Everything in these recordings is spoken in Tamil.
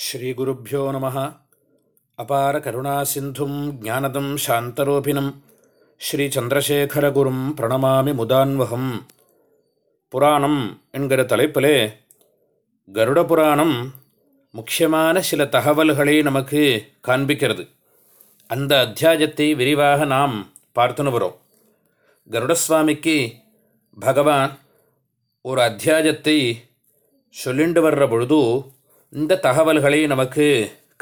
ஸ்ரீகுருப்போ நம. அபார கருணா சிந்தும் ஜானதம் சாந்தரூபிணம். ஸ்ரீ சந்திரசேகரகுரும் பிரணமாமி முதான்வகம். புராணம் என்கிற தலைப்பிலே கருட புராணம் முக்கியமான சில தகவல்களை நமக்கு காண்பிக்கிறது. அந்த அத்தியாயத்தை விரிவாக நாம் பார்த்துன்னு வரோம். கருடசுவாமிக்கு பகவான் ஒரு அத்தியாயத்தை சொல்லிண்டு வர்ற பொழுது இந்த தகவல்களை நமக்கு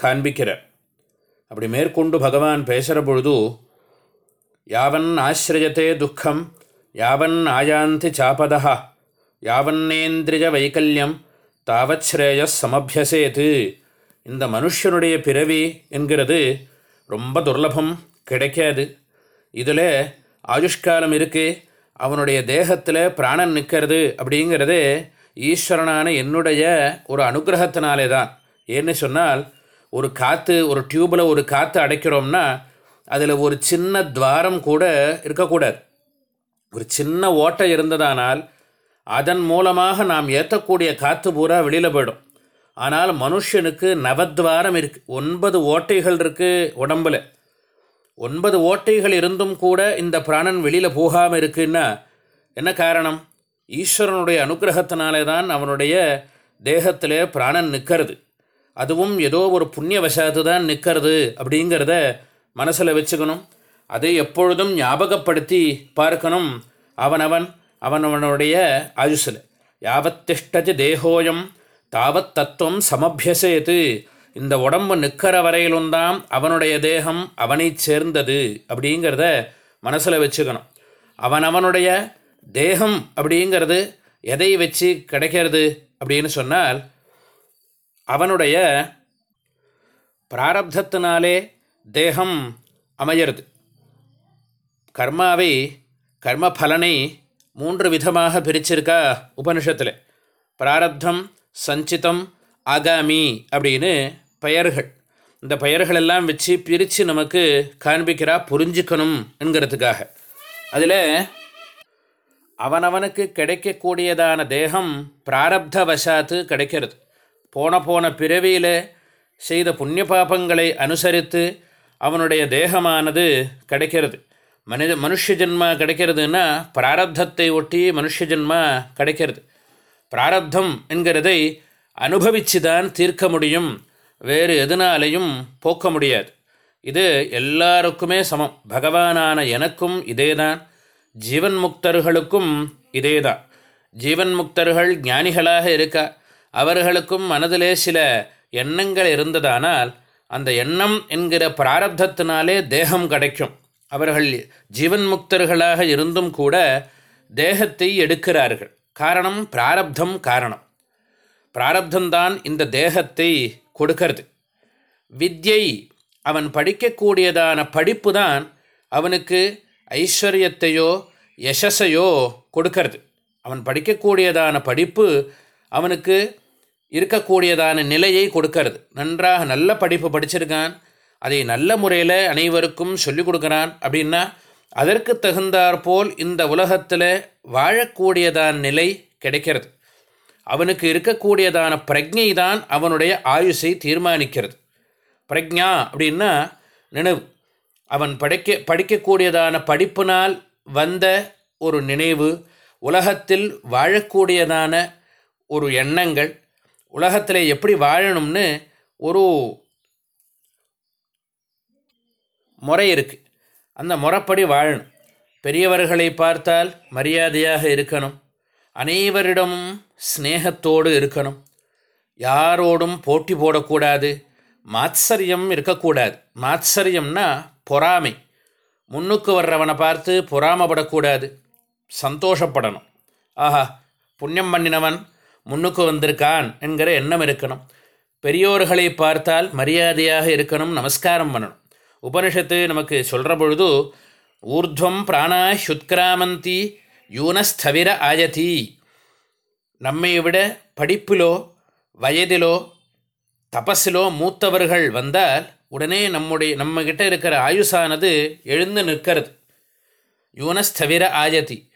காண்பிக்கிறார் அப்படி மேற்கொண்டு பகவான் பேசுகிற பொழுது யாவன் ஆசிரியத்தே துக்கம் யாவன் ஆயாந்தி சாபதா யாவன்னேந்திரிய வைக்கல்யம் தாவத் ஸ்ரேயஸ் சமபியசேது. இந்த மனுஷனுடைய பிறவி என்கிறது ரொம்ப துர்லபம் கிடைக்காது. இதில் ஆயுஷ்காலம் இருக்குது அவனுடைய தேகத்தில் பிராணன் நிற்கிறது அப்படிங்கிறது ஈஸ்வரனான என்னுடைய ஒரு அனுகிரகத்தினாலே தான் ஏன்னு சொன்னால் ஒரு காற்று ஒரு டியூப்பில் ஒரு காற்று அடைக்கிறோம்னா அதில் ஒரு சின்ன துவாரம் கூட இருக்கக்கூடாது. ஒரு சின்ன ஓட்டை இருந்ததானால் அதன் மூலமாக நாம் ஏற்றக்கூடிய காற்று பூரா வெளியில் போயிடும். ஆனால் மனுஷனுக்கு நவத்வாரம் இருக்குது ஒன்பது ஓட்டைகள் இருக்குது உடம்பில். ஒன்பது ஓட்டைகள் இருந்தும் கூட இந்த பிராணன் வெளியில் போகாமல் இருக்குன்னா என்ன காரணம்? ஈஸ்வரனுடைய அனுகிரகத்தினாலே தான் அவனுடைய தேகத்திலே பிராணன் நிற்கிறது அதுவும் ஏதோ ஒரு புண்ணியவசாத்து தான் நிற்கிறது அப்படிங்கிறத மனசில் வச்சுக்கணும். அதை எப்பொழுதும் ஞாபகப்படுத்தி பார்க்கணும் அவனவன் அவனவனுடைய ஆயுசில். யாவத்திஷ்டதி தேகோயம் தாவத் தத்துவம் சமபியசேத்து இந்த உடம்பு நிற்கிற வரையிலும் தான் அவனுடைய தேகம் அவனை சேர்ந்தது அப்படிங்கிறத மனசில் வச்சுக்கணும். அவனவனுடைய தேகம் அப்படிங்கிறது எதை வச்சு கிடைக்கிறது அப்படின்னு சொன்னால் அவனுடைய பிராரப்தத்தினாலே தேகம் அமையிறது. கர்மாவை கர்ம பலனை மூன்று விதமாக பிரிச்சிருக்கா உபனிஷத்தில். பிராரப்தம் சஞ்சிதம் ஆகாமி அப்படின்னு பெயர்கள். இந்த பெயர்களெல்லாம் வச்சு பிரித்து நமக்கு காண்பிக்கிறா புரிஞ்சுக்கணும் என்கிறதுக்காக. அதில் அவனவனுக்கு கிடைக்கக்கூடியதான தேகம் பிராரப்த வசாத்து கிடைக்கிறது. போன போன பிறவியில் செய்த புண்ணிய பாபங்களை அனுசரித்து அவனுடைய தேகமானது கிடைக்கிறது. மனித மனுஷ ஜென்மா கிடைக்கிறதுன்னா பிராரப்தத்தை ஒட்டி மனுஷ ஜென்மா கிடைக்கிறது. பிராரப்தம் என்கிறதை அனுபவித்து தான் தீர்க்க முடியும். வேறு எதனாலையும் போக்க முடியாது. இது எல்லாருக்குமே சமம். பகவானான எனக்கும் இதே தான் ஜீவன் முக்தர்களுக்கும் இதே தான் ஜீவன் முக்தர்கள் ஞானிகளாக இருக்கா அவர்களுக்கும் மனதிலே சில எண்ணங்கள் இருந்ததானால் அந்த எண்ணம் என்கிற பிராரப்தத்தினாலே தேகம் கிடைக்கும். அவர்கள் ஜீவன் முக்தர்களாக இருந்தும் கூட தேகத்தை எடுக்கிறார்கள். காரணம் பிராரப்தம் காரணம். பிராரப்தம்தான் இந்த தேகத்தை கொடுக்கிறது. வித்யை அவன் படிக்கக்கூடியதான படிப்பு தான் அவனுக்கு ஐஸ்வர்யத்தையோ யசஸையோ கொடுக்கறது. அவன் படிக்கக்கூடியதான படிப்பு அவனுக்கு இருக்கக்கூடியதான நிலையை கொடுக்கறது. நன்றாக நல்ல படிப்பு படிச்சிருக்கான். அதை நல்ல முறையில் அனைவருக்கும் சொல்லிக் கொடுக்குறான். அப்படின்னா அதற்கு தகுந்தாற்போல் இந்த உலகத்தில் வாழக்கூடியதான நிலை கிடைக்கிறது. அவனுக்கு இருக்கக்கூடியதான பிரஜை தான் அவனுடைய ஆயுஷை தீர்மானிக்கிறது. பிரஜா அப்படின்னா நினைவு. அவன் படிக்க படிக்கக்கூடியதான படிப்பினால் வந்த ஒரு நினைவு உலகத்தில் வாழக்கூடியதான ஒரு எண்ணங்கள் உலகத்தில் எப்படி வாழணும்னு ஒரு முறை இருக்குது அந்த முறைப்படி வாழணும். பெரியவர்களை பார்த்தால் மரியாதையாக இருக்கணும். அனைவரிடமும் ஸ்னேகத்தோடு இருக்கணும். யாரோடும் போட்டி போடக்கூடாது. மாத்சரியம் இருக்கக்கூடாது. மாத்சரியம்னா பொறாமை. முன்னுக்கு வர்றவனை பார்த்து பொறாமப்படக்கூடாது. சந்தோஷப்படணும். ஆஹா புண்ணியம் பண்ணினவன் முன்னுக்கு வந்திருக்கான் என்கிற எண்ணம் இருக்கணும். பெரியோர்களை பார்த்தால் மரியாதையாக இருக்கணும் நமஸ்காரம் பண்ணணும். உபனிஷத்து நமக்கு சொல்கிற பொழுது ஊர்துவம் பிராணா ஹுத்கிராமந்தி யூனஸ்தவிர ஆயதி. நம்மை விட படிப்பிலோ வயதிலோ தபஸிலோ மூத்தவர்கள் வந்தால் உடனே நம்முடைய நம்மக்கிட்ட இருக்கிற ஆயுசானது எழுந்து நிற்கிறது. யூனஸ்தவிர ஆயதி.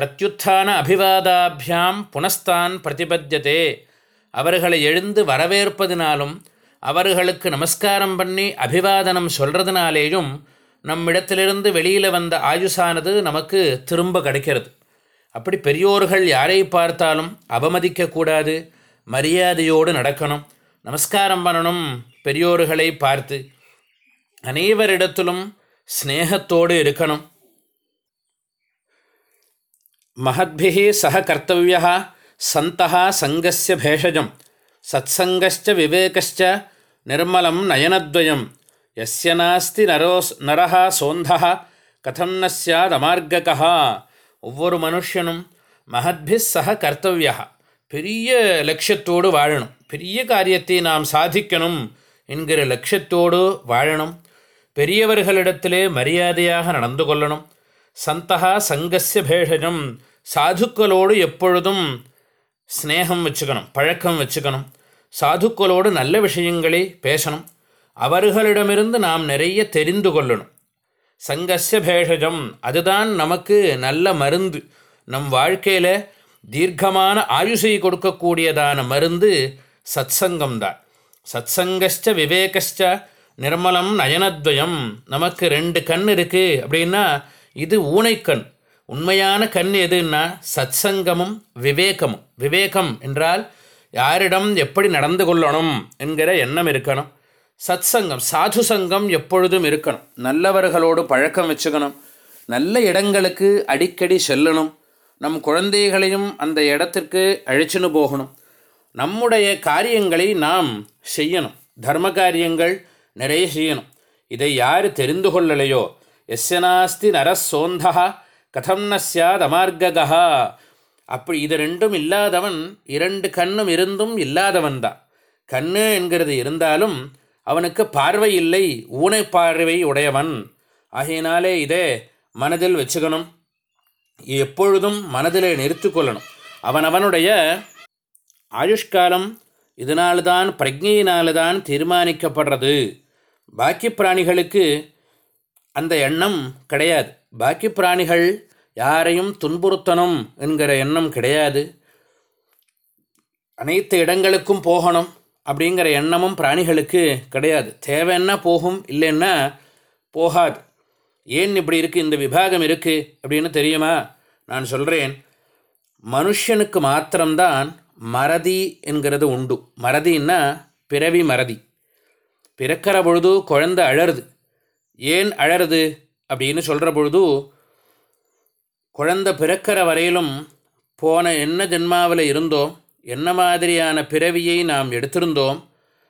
பிரத்யுத்தான அபிவாதாபியாம் புனஸ்தான் பிரதிபத்தியதே. அவர்களை எழுந்து வரவேற்பதினாலும் அவர்களுக்கு நமஸ்காரம் பண்ணி அபிவாதனம் சொல்கிறதுனாலேயும் நம்மிடத்திலிருந்து வெளியில் வந்த ஆயுசானது நமக்கு திரும்ப கிடைக்கிறது. அப்படி பெரியோர்கள் யாரை பார்த்தாலும் அவமதிக்கக்கூடாது மரியாதையோடு நடக்கணும் நமஸ்காரம் பண்ணணும் பெரியோர்களை பார்த்து அனைவரிடத்திலும் ஸ்னேகத்தோடு இருக்கணும். மகத்பிகி சக கர்த்தவியா சந்தா சங்கஸ்ய பேஷஜம். சத்சங்கச்ச விவேகச்ச நிர்மலம் நயனத்வயம். எஸ்ய நாஸ்தி நரோஸ் நரஹா சோந்தா கதம் ந சியாத் அமார்ககா ஒவ்வொரு மனுஷனும் மகத்பி சக கர்த்தவியா பெரிய லட்சியத்தோடு வாழணும். பெரிய காரியத்தை நாம் சாதிக்கணும். என்கிற லட்சியத்தோடு வாழணும். பெரியவர்களிடத்திலே மரியாதையாக நடந்து கொள்ளணும். சந்தகா சங்கஸ்ய பேஷஜம். சாதுக்களோடு எப்பொழுதும் ஸ்னேகம் வச்சுக்கணும் பழக்கம் வச்சுக்கணும். சாதுக்களோடு நல்ல விஷயங்களை பேசணும். அவர்களிடமிருந்து நாம் நிறைய தெரிந்து கொள்ளணும். சங்கஸ்ய பேஷஜம். அதுதான் நமக்கு நல்ல மருந்து. நம் வாழ்க்கையில் தீர்க்கமான ஆயுஷை கொடுக்கக்கூடியதான மருந்து சத்சங்கம்தான். சத்சங்கஷ்ட விவேகஷ்ட நிர்மலம் நயனத்வயம். நமக்கு ரெண்டு கண் இருக்குது அப்படின்னா இது ஊனைக்கண் உண்மையான கண் எதுன்னா சத்சங்கமும் விவேகமும். விவேகம் என்றால் யாரிடம் எப்படி நடந்து கொள்ளணும் என்கிற எண்ணம் இருக்கணும். சத்சங்கம் சாது சங்கம் எப்பொழுதும் இருக்கணும். நல்லவர்களோடு பழக்கம் வச்சுக்கணும். நல்ல இடங்களுக்கு அடிக்கடி செல்லணும். நம் குழந்தைகளையும் அந்த இடத்திற்கு அழைச்சின்னு போகணும். நம்முடைய காரியங்களை நாம் செய்யணும். தர்ம காரியங்கள் நிறைய செய்யணும். இதை யார் தெரிந்து கொள்ளலையோ? எஸ்ய நாஸ்தி நரசோந்தா கதம் ந சியாத் அமார்ககா அப்படி இது ரெண்டும் இல்லாதவன் இரண்டு கண்ணும் இருந்தும் இல்லாதவன் தான். கண்ணு என்கிறது இருந்தாலும் அவனுக்கு பார்வை இல்லை ஊனை பார்வை உடையவன். ஆகையினாலே இதே மனதில் வச்சுக்கணும். எப்பொழுதும் மனதிலே நிறுத்தி கொள்ளணும். அவனவனுடைய ஆயுஷ்காலம் இதனால்தான் பிரஜையினால்தான் தீர்மானிக்கப்படுறது. பாக்கி பிராணிகளுக்கு அந்த எண்ணம் கிடையாது. பாக்கி பிராணிகள் யாரையும் துன்புறுத்தணும் என்கிற எண்ணம் கிடையாது. அனைத்து இடங்களுக்கும் போகணும் அப்படிங்கிற எண்ணமும் பிராணிகளுக்கு கிடையாது. தேவைன்னா போகும் இல்லைன்னா போகாது. ஏன் இப்படி இருக்குது இந்த விபாகம் இருக்குது அப்படின்னு தெரியுமா? நான் சொல்கிறேன் மனுஷனுக்கு மாத்திரம்தான் மறதி என்கிறது உண்டு. மறதின்னா பிறவி மறதி. பிறக்கிற பொழுது குழந்தை அழருது ஏன் அழருது அப்படின்னு சொல்கிற பொழுது குழந்தை பிறக்கிற வரையிலும் போன என்ன ஜென்மாவில் இருந்தோம் என்ன மாதிரியான பிறவியை நாம் எடுத்திருந்தோம்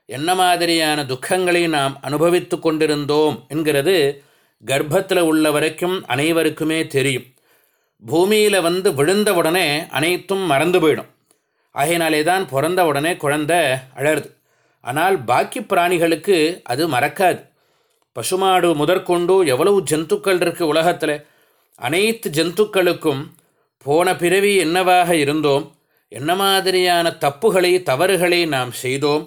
என்ன மாதிரியான துக்கங்களை நாம் அனுபவித்து கொண்டிருந்தோம் என்கிறது கர்ப்பத்தில் உள்ள வரைக்கும் அனைவருக்குமே தெரியும். பூமியில் வந்து விழுந்த உடனே அனைத்தும் மறந்து போயிடும். ஆகையினாலே தான் பிறந்த உடனே குழந்த அழருது ஆனால் பாக்கி பிராணிகளுக்கு அது மறக்காது. பசுமாடு முதற்கொண்டு எவ்வளவு ஜந்துக்கள் இருக்குது உலகத்தில். அனைத்து ஜந்துக்களுக்கும் போன பிறவி என்னவாக இருந்தோம்? என்ன மாதிரியான தப்புகளை தவறுகளை நாம் செய்தோம்?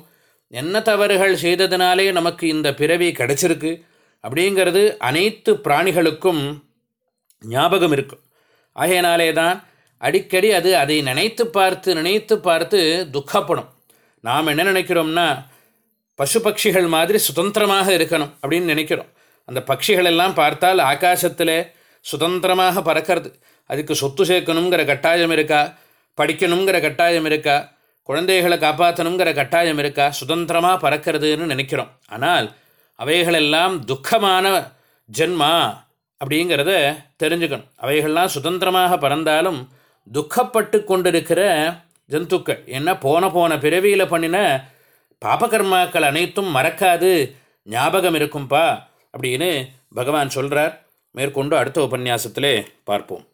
என்ன தவறுகள் செய்ததினாலே நமக்கு இந்த பிறவி கிடச்சிருக்கு? அப்படிங்கிறது அனைத்து பிராணிகளுக்கும் ஞாபகம் இருக்கும். ஆகையினாலே தான் அடிக்கடி அது அதை நினைத்து பார்த்து நினைத்து பார்த்து துக்கப்படும். நாம் என்ன நினைக்கிறோம்னா பசு பட்சிகள் மாதிரி சுதந்திரமாக இருக்கணும் அப்படின்னு நினைக்கிறோம். அந்த பட்சிகளெல்லாம் பார்த்தால் ஆகாசத்தில் சுதந்திரமாக பறக்கிறது. அதுக்கு சொத்து சேர்க்கணுங்கிற கட்டாயம் இருக்கா? படிக்கணுங்கிற கட்டாயம் இருக்கா? குழந்தைகளை காப்பாற்றணுங்கிற கட்டாயம் இருக்கா? சுதந்திரமாக பறக்கிறதுன்னு நினைக்கிறோம். ஆனால் அவைகளெல்லாம் துக்கமான ஜென்மா அப்படிங்கிறத தெரிஞ்சுக்கணும். அவைகள்லாம் சுதந்திரமாக பறந்தாலும் துக்கப்பட்டு கொண்டிருக்கிற ஜந்துக்கள். என்ன? போன போன பிறவியில் பண்ணின பாபகர்மாக்கள் அனைத்தும் மறக்காது. ஞாபகம் இருக்கும்பா. அப்படின்னு பகவான் சொல்கிறார் மேற்கொண்டு அடுத்த உபன்யாசத்திலே பார்ப்போம்.